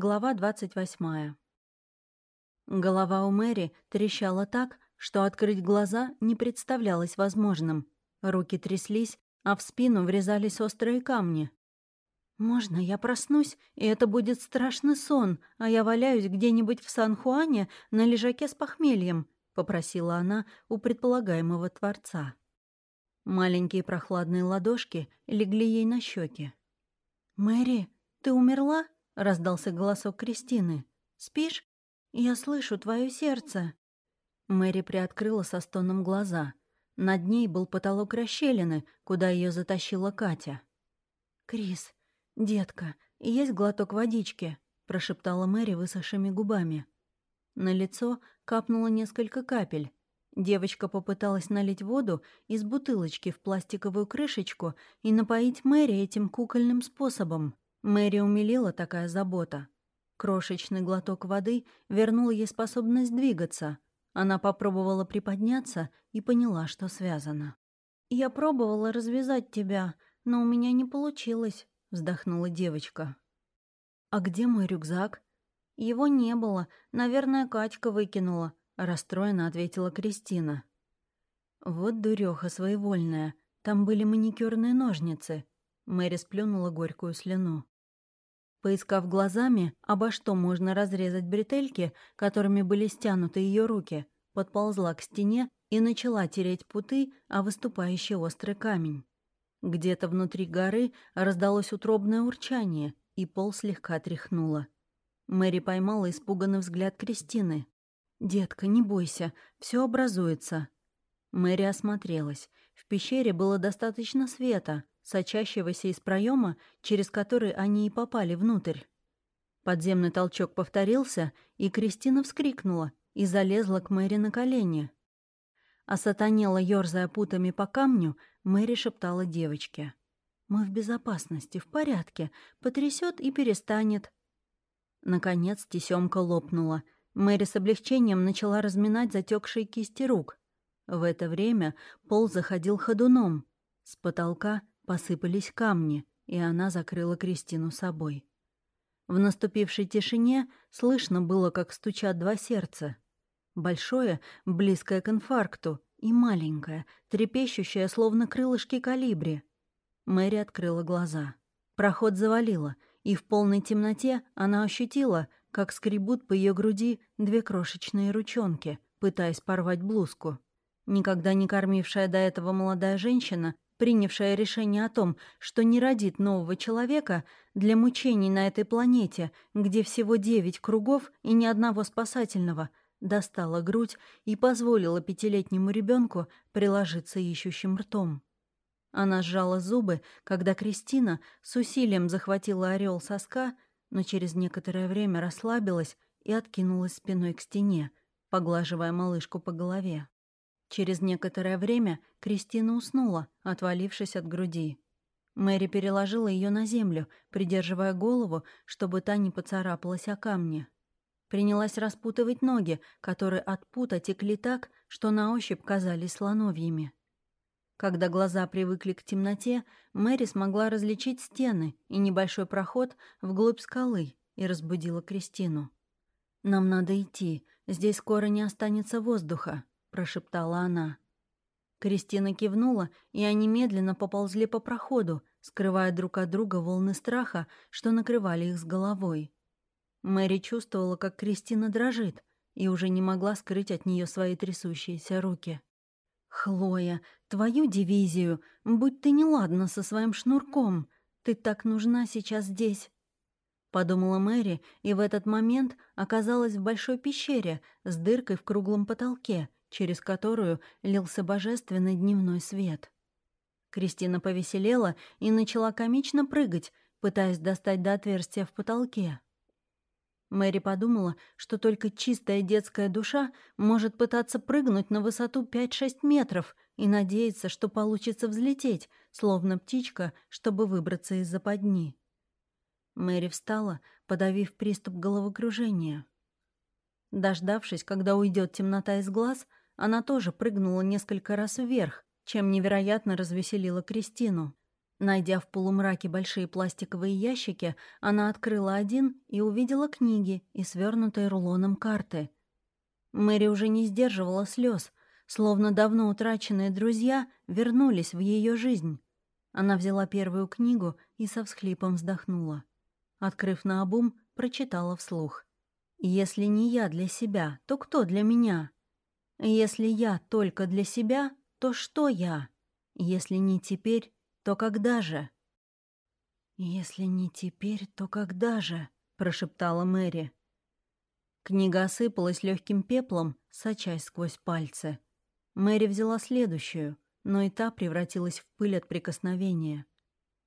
Глава 28. Голова у Мэри трещала так, что открыть глаза не представлялось возможным. Руки тряслись, а в спину врезались острые камни. «Можно я проснусь, и это будет страшный сон, а я валяюсь где-нибудь в Сан-Хуане на лежаке с похмельем?» — попросила она у предполагаемого творца. Маленькие прохладные ладошки легли ей на щеки. «Мэри, ты умерла?» Раздался голосок Кристины. «Спишь? Я слышу твое сердце». Мэри приоткрыла со стоном глаза. Над ней был потолок расщелины, куда ее затащила Катя. «Крис, детка, есть глоток водички?» — прошептала Мэри высохшими губами. На лицо капнуло несколько капель. Девочка попыталась налить воду из бутылочки в пластиковую крышечку и напоить Мэри этим кукольным способом. Мэри умилила такая забота. Крошечный глоток воды вернул ей способность двигаться. Она попробовала приподняться и поняла, что связано. «Я пробовала развязать тебя, но у меня не получилось», — вздохнула девочка. «А где мой рюкзак?» «Его не было. Наверное, Катька выкинула», — расстроенно ответила Кристина. «Вот дуреха своевольная. Там были маникюрные ножницы. Мэри сплюнула горькую слюну. Поискав глазами, обо что можно разрезать бретельки, которыми были стянуты ее руки, подползла к стене и начала тереть путы о выступающий острый камень. Где-то внутри горы раздалось утробное урчание, и пол слегка тряхнуло. Мэри поймала испуганный взгляд Кристины. «Детка, не бойся, все образуется». Мэри осмотрелась. В пещере было достаточно света, сочащегося из проема, через который они и попали внутрь. Подземный толчок повторился, и Кристина вскрикнула и залезла к Мэри на колени. А сатанела, ёрзая путами по камню, Мэри шептала девочке. «Мы в безопасности, в порядке. Потрясет и перестанет». Наконец тесемка лопнула. Мэри с облегчением начала разминать затекшие кисти рук. В это время пол заходил ходуном. С потолка Посыпались камни, и она закрыла Кристину собой. В наступившей тишине слышно было, как стучат два сердца. Большое, близкое к инфаркту, и маленькое, трепещущее, словно крылышки калибри. Мэри открыла глаза. Проход завалило, и в полной темноте она ощутила, как скребут по ее груди две крошечные ручонки, пытаясь порвать блузку. Никогда не кормившая до этого молодая женщина принявшая решение о том, что не родит нового человека для мучений на этой планете, где всего девять кругов и ни одного спасательного, достала грудь и позволила пятилетнему ребенку приложиться ищущим ртом. Она сжала зубы, когда Кристина с усилием захватила орел соска, но через некоторое время расслабилась и откинулась спиной к стене, поглаживая малышку по голове. Через некоторое время Кристина уснула, отвалившись от груди. Мэри переложила ее на землю, придерживая голову, чтобы та не поцарапалась о камни. Принялась распутывать ноги, которые от пута текли так, что на ощупь казались слоновьими. Когда глаза привыкли к темноте, Мэри смогла различить стены и небольшой проход вглубь скалы и разбудила Кристину. «Нам надо идти, здесь скоро не останется воздуха», — прошептала она. Кристина кивнула, и они медленно поползли по проходу, скрывая друг от друга волны страха, что накрывали их с головой. Мэри чувствовала, как Кристина дрожит, и уже не могла скрыть от нее свои трясущиеся руки. «Хлоя, твою дивизию, будь ты неладна со своим шнурком, ты так нужна сейчас здесь». Подумала Мэри, и в этот момент оказалась в большой пещере с дыркой в круглом потолке — через которую лился божественный дневной свет. Кристина повеселела и начала комично прыгать, пытаясь достать до отверстия в потолке. Мэри подумала, что только чистая детская душа может пытаться прыгнуть на высоту 5-6 метров и надеяться, что получится взлететь, словно птичка, чтобы выбраться из западни. Мэри встала, подавив приступ головокружения. Дождавшись, когда уйдет темнота из глаз, она тоже прыгнула несколько раз вверх, чем невероятно развеселила Кристину. Найдя в полумраке большие пластиковые ящики, она открыла один и увидела книги и свернутые рулоном карты. Мэри уже не сдерживала слез, словно давно утраченные друзья вернулись в ее жизнь. Она взяла первую книгу и со всхлипом вздохнула. Открыв наобум, прочитала вслух. «Если не я для себя, то кто для меня? Если я только для себя, то что я? Если не теперь, то когда же?» «Если не теперь, то когда же?» — прошептала Мэри. Книга осыпалась легким пеплом, сочась сквозь пальцы. Мэри взяла следующую, но и та превратилась в пыль от прикосновения.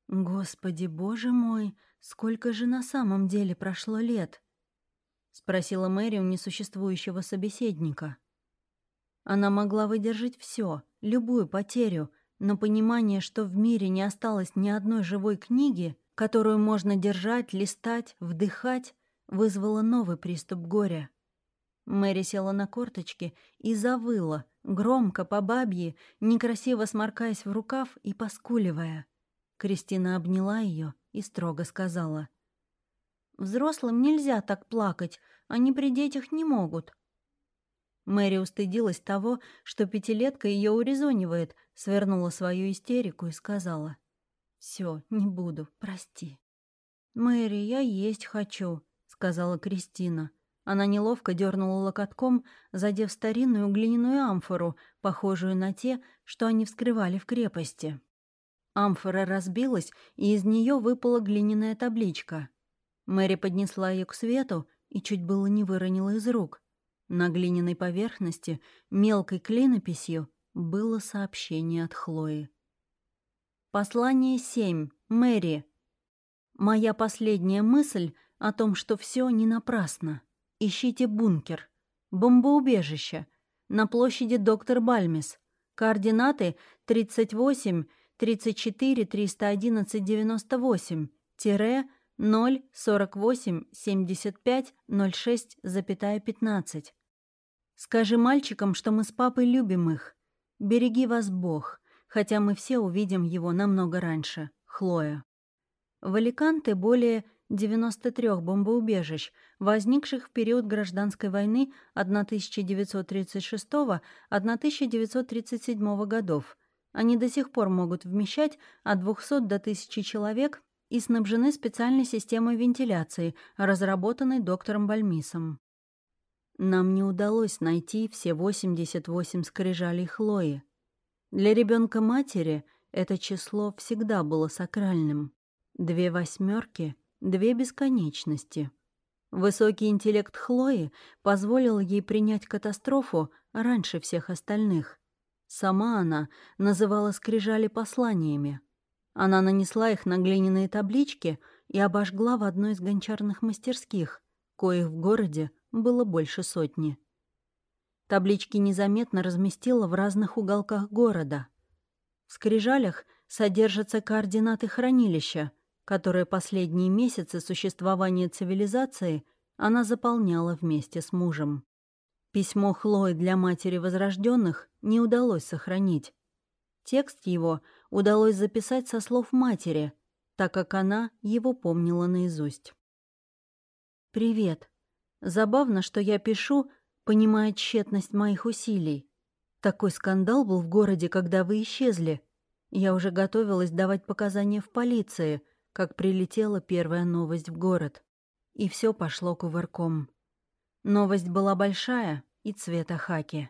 «Господи, боже мой, сколько же на самом деле прошло лет?» — спросила Мэри у несуществующего собеседника. Она могла выдержать все, любую потерю, но понимание, что в мире не осталось ни одной живой книги, которую можно держать, листать, вдыхать, вызвало новый приступ горя. Мэри села на корточки и завыла, громко, по бабье, некрасиво сморкаясь в рукав и поскуливая. Кристина обняла ее и строго сказала. «Взрослым нельзя так плакать, они при детях не могут». Мэри устыдилась того, что пятилетка ее урезонивает, свернула свою истерику и сказала. «Все, не буду, прости». «Мэри, я есть хочу», — сказала Кристина. Она неловко дернула локотком, задев старинную глиняную амфору, похожую на те, что они вскрывали в крепости. Амфора разбилась, и из нее выпала глиняная табличка. Мэри поднесла ее к свету и чуть было не выронила из рук. На глиняной поверхности мелкой клинописью было сообщение от Хлои. Послание 7. Мэри. Моя последняя мысль о том, что все не напрасно. Ищите бункер. Бомбоубежище. На площади Доктор Бальмис. Координаты 38 34 311 98 тире 0 48 75 06 запятая 15. Скажи мальчикам, что мы с папой любим их. Береги вас Бог, хотя мы все увидим его намного раньше. Хлоя. В Аликанте более 93 бомбоубежищ, возникших в период гражданской войны 1936-1937 годов. Они до сих пор могут вмещать от 200 до 1000 человек и снабжены специальной системой вентиляции, разработанной доктором Бальмисом. Нам не удалось найти все 88 скрижалей Хлои. Для ребенка матери это число всегда было сакральным. Две восьмерки две бесконечности. Высокий интеллект Хлои позволил ей принять катастрофу раньше всех остальных. Сама она называла скрижали посланиями. Она нанесла их на глиняные таблички и обожгла в одной из гончарных мастерских, коих в городе было больше сотни. Таблички незаметно разместила в разных уголках города. В скрижалях содержатся координаты хранилища — которые последние месяцы существования цивилизации она заполняла вместе с мужем. Письмо Хлои для матери возрожденных не удалось сохранить. Текст его удалось записать со слов матери, так как она его помнила наизусть. «Привет. Забавно, что я пишу, понимая тщетность моих усилий. Такой скандал был в городе, когда вы исчезли. Я уже готовилась давать показания в полиции, как прилетела первая новость в город. И все пошло кувырком. Новость была большая и цвета хаки.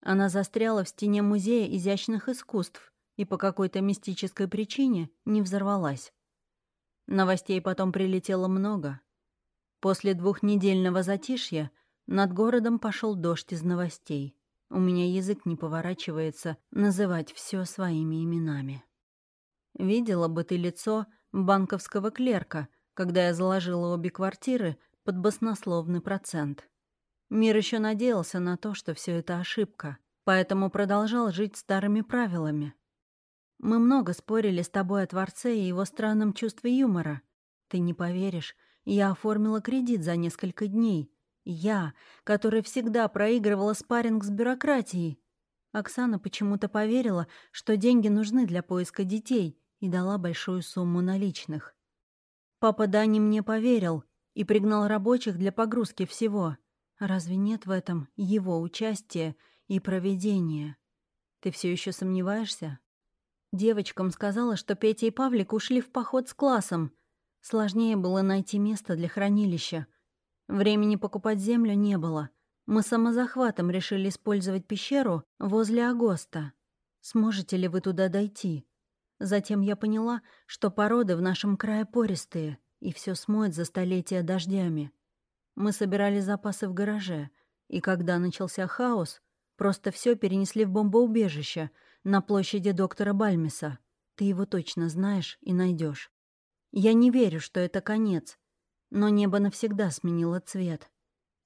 Она застряла в стене музея изящных искусств и по какой-то мистической причине не взорвалась. Новостей потом прилетело много. После двухнедельного затишья над городом пошел дождь из новостей. У меня язык не поворачивается называть все своими именами. Видела бы ты лицо банковского клерка, когда я заложила обе квартиры под баснословный процент. Мир еще надеялся на то, что все это ошибка, поэтому продолжал жить старыми правилами. Мы много спорили с тобой о Творце и его странном чувстве юмора. Ты не поверишь, я оформила кредит за несколько дней. Я, которая всегда проигрывала спарринг с бюрократией. Оксана почему-то поверила, что деньги нужны для поиска детей — и дала большую сумму наличных. Папа Дани мне поверил и пригнал рабочих для погрузки всего. Разве нет в этом его участия и проведения? Ты все еще сомневаешься? Девочкам сказала, что Петя и Павлик ушли в поход с классом. Сложнее было найти место для хранилища. Времени покупать землю не было. Мы самозахватом решили использовать пещеру возле Агоста. Сможете ли вы туда дойти? Затем я поняла, что породы в нашем крае пористые, и все смоет за столетия дождями. Мы собирали запасы в гараже, и когда начался хаос, просто все перенесли в бомбоубежище на площади доктора Бальмиса. Ты его точно знаешь и найдешь. Я не верю, что это конец, но небо навсегда сменило цвет.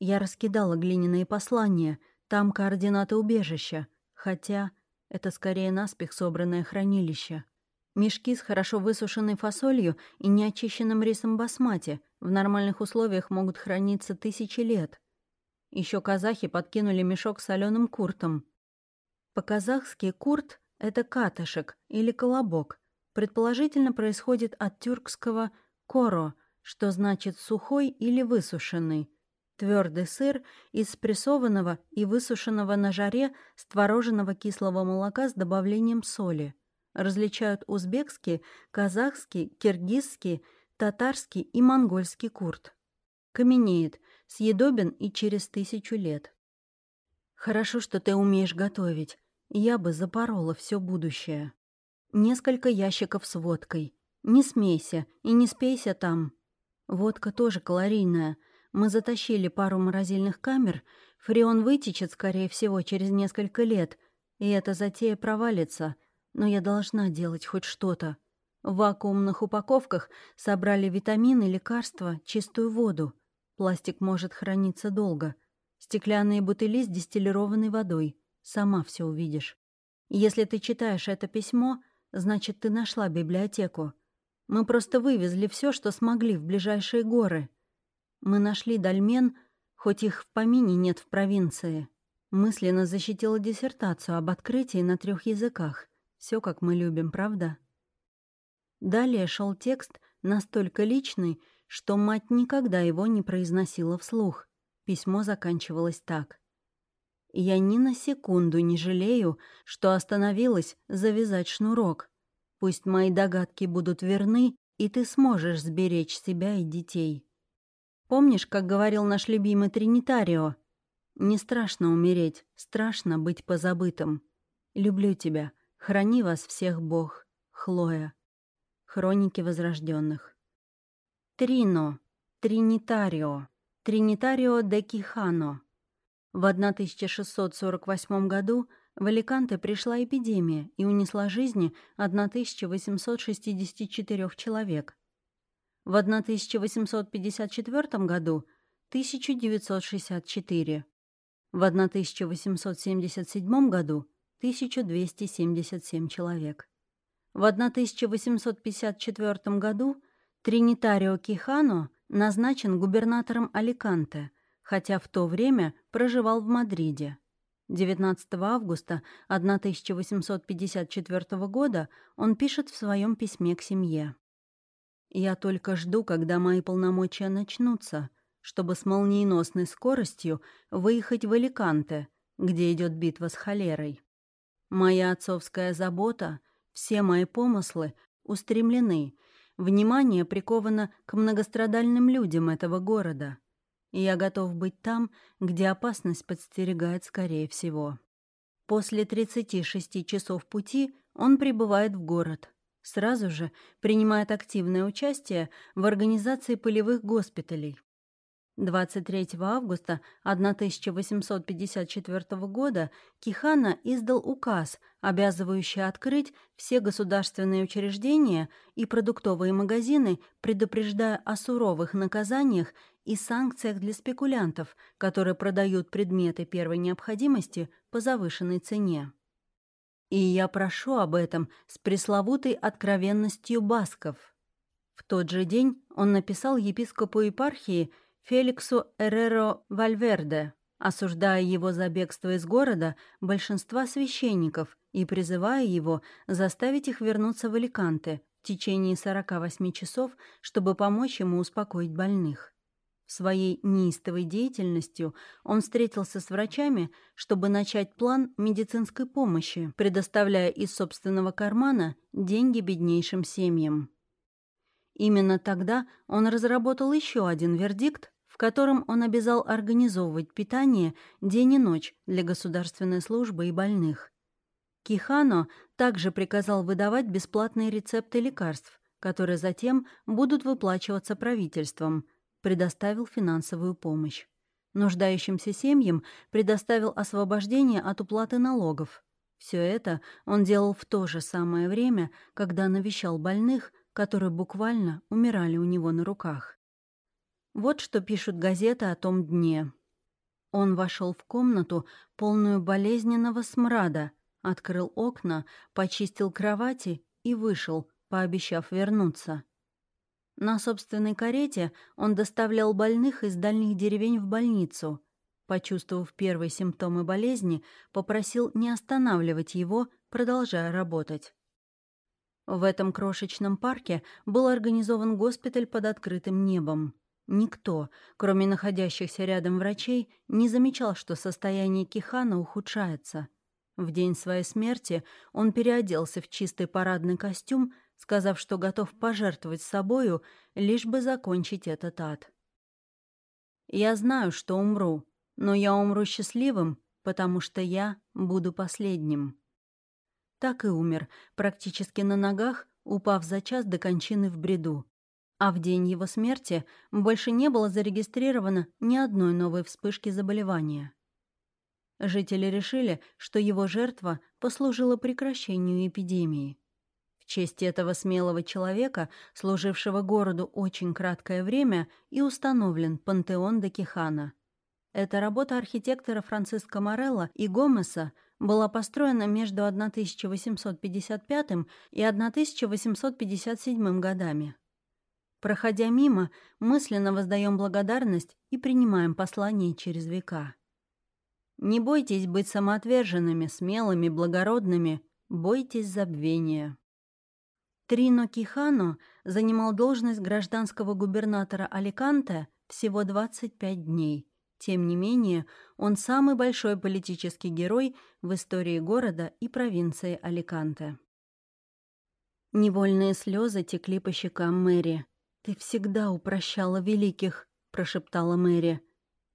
Я раскидала глиняные послания, там координаты убежища, хотя это скорее наспех собранное хранилище. Мешки с хорошо высушенной фасолью и неочищенным рисом басмати в нормальных условиях могут храниться тысячи лет. Еще казахи подкинули мешок с соленым куртом. По-казахски курт — это катышек или колобок. Предположительно, происходит от тюркского «коро», что значит «сухой» или «высушенный». Твердый сыр из спрессованного и высушенного на жаре створоженного кислого молока с добавлением соли — различают узбекский, казахский, киргизский, татарский и монгольский курт. Каменеет, съедобен и через тысячу лет. Хорошо, что ты умеешь готовить. Я бы запорола все будущее. Несколько ящиков с водкой. Не смейся и не спейся там. Водка тоже калорийная. Мы затащили пару морозильных камер. Фреон вытечет, скорее всего, через несколько лет. И эта затея провалится — но я должна делать хоть что-то. В вакуумных упаковках собрали витамины, лекарства, чистую воду. Пластик может храниться долго. Стеклянные бутыли с дистиллированной водой. Сама все увидишь. Если ты читаешь это письмо, значит, ты нашла библиотеку. Мы просто вывезли все, что смогли в ближайшие горы. Мы нашли дольмен, хоть их в помине нет в провинции. Мысленно защитила диссертацию об открытии на трех языках. Все как мы любим, правда? Далее шел текст настолько личный, что мать никогда его не произносила вслух. Письмо заканчивалось так. «Я ни на секунду не жалею, что остановилась завязать шнурок. Пусть мои догадки будут верны, и ты сможешь сберечь себя и детей. Помнишь, как говорил наш любимый Тринитарио? Не страшно умереть, страшно быть позабытым. Люблю тебя, Храни вас всех Бог. Хлоя. Хроники возрожденных. Трино. Тринитарио. Тринитарио де Кихано. В 1648 году в Аликанте пришла эпидемия и унесла жизни 1864 человек. В 1854 году — 1964. В 1877 году 1277 человек. В 1854 году Тринитарио Кихано назначен губернатором Аликанте, хотя в то время проживал в Мадриде. 19 августа 1854 года он пишет в своем письме к семье. «Я только жду, когда мои полномочия начнутся, чтобы с молниеносной скоростью выехать в Аликанте, где идет битва с холерой. Моя отцовская забота, все мои помыслы устремлены, внимание приковано к многострадальным людям этого города. Я готов быть там, где опасность подстерегает скорее всего. После 36 часов пути он прибывает в город. Сразу же принимает активное участие в организации полевых госпиталей. 23 августа 1854 года Кихана издал указ, обязывающий открыть все государственные учреждения и продуктовые магазины, предупреждая о суровых наказаниях и санкциях для спекулянтов, которые продают предметы первой необходимости по завышенной цене. И я прошу об этом с пресловутой откровенностью басков. В тот же день он написал епископу епархии – Феликсу Эреро Вальверде, осуждая его за бегство из города большинства священников и призывая его заставить их вернуться в Аликанте, в течение 48 часов, чтобы помочь ему успокоить больных. Своей неистовой деятельностью он встретился с врачами, чтобы начать план медицинской помощи, предоставляя из собственного кармана деньги беднейшим семьям. Именно тогда он разработал еще один вердикт, в котором он обязал организовывать питание день и ночь для государственной службы и больных. Кихано также приказал выдавать бесплатные рецепты лекарств, которые затем будут выплачиваться правительством – предоставил финансовую помощь. Нуждающимся семьям предоставил освобождение от уплаты налогов. Все это он делал в то же самое время, когда навещал больных, которые буквально умирали у него на руках. Вот что пишут газеты о том дне. Он вошел в комнату, полную болезненного смрада, открыл окна, почистил кровати и вышел, пообещав вернуться. На собственной карете он доставлял больных из дальних деревень в больницу. Почувствовав первые симптомы болезни, попросил не останавливать его, продолжая работать. В этом крошечном парке был организован госпиталь под открытым небом. Никто, кроме находящихся рядом врачей, не замечал, что состояние Кихана ухудшается. В день своей смерти он переоделся в чистый парадный костюм, сказав, что готов пожертвовать собою, лишь бы закончить этот ад. «Я знаю, что умру, но я умру счастливым, потому что я буду последним». Так и умер, практически на ногах, упав за час до кончины в бреду. А в день его смерти больше не было зарегистрировано ни одной новой вспышки заболевания. Жители решили, что его жертва послужила прекращению эпидемии честь этого смелого человека, служившего городу очень краткое время, и установлен пантеон Декихана. Эта работа архитектора Франциско Морелло и Гомеса была построена между 1855 и 1857 годами. Проходя мимо, мысленно воздаем благодарность и принимаем послание через века. Не бойтесь быть самоотверженными, смелыми, благородными, бойтесь забвения. Трино Кихано занимал должность гражданского губернатора Аликанте всего 25 дней. Тем не менее, он самый большой политический герой в истории города и провинции Аликанте. Невольные слезы текли по щекам Мэри. «Ты всегда упрощала великих», — прошептала Мэри.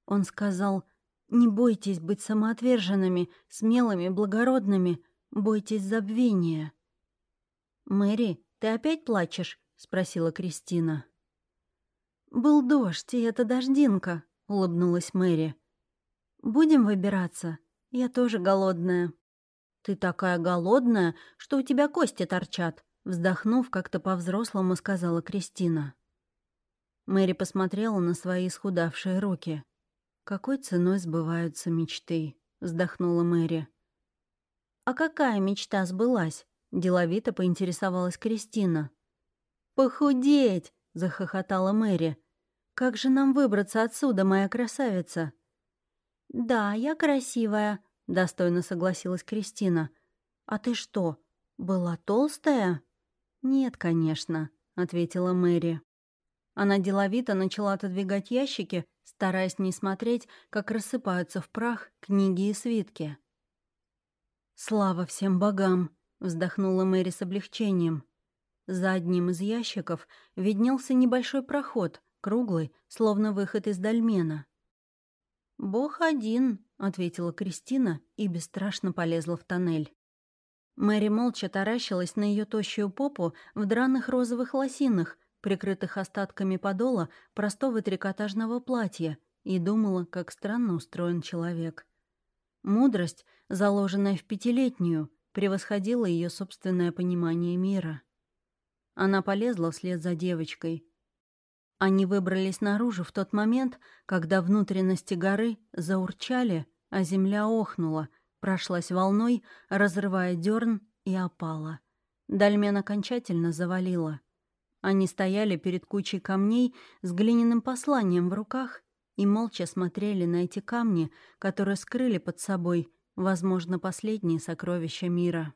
Он сказал, «Не бойтесь быть самоотверженными, смелыми, благородными, бойтесь забвения». «Мэри, ты опять плачешь?» — спросила Кристина. «Был дождь, и это дождинка», — улыбнулась Мэри. «Будем выбираться? Я тоже голодная». «Ты такая голодная, что у тебя кости торчат», — вздохнув, как-то по-взрослому сказала Кристина. Мэри посмотрела на свои исхудавшие руки. «Какой ценой сбываются мечты?» — вздохнула Мэри. «А какая мечта сбылась?» Деловито поинтересовалась Кристина. «Похудеть!» — захохотала Мэри. «Как же нам выбраться отсюда, моя красавица?» «Да, я красивая», — достойно согласилась Кристина. «А ты что, была толстая?» «Нет, конечно», — ответила Мэри. Она деловито начала отодвигать ящики, стараясь не смотреть, как рассыпаются в прах книги и свитки. «Слава всем богам!» Вздохнула Мэри с облегчением. За одним из ящиков виднелся небольшой проход, круглый, словно выход из дольмена. «Бог один», — ответила Кристина и бесстрашно полезла в тоннель. Мэри молча таращилась на ее тощую попу в драных розовых лосинах, прикрытых остатками подола простого трикотажного платья, и думала, как странно устроен человек. Мудрость, заложенная в пятилетнюю, превосходило ее собственное понимание мира. Она полезла вслед за девочкой. Они выбрались наружу в тот момент, когда внутренности горы заурчали, а земля охнула, прошлась волной, разрывая дерн и опала. Дальмен окончательно завалила. Они стояли перед кучей камней с глиняным посланием в руках и молча смотрели на эти камни, которые скрыли под собой возможно, последние сокровища мира.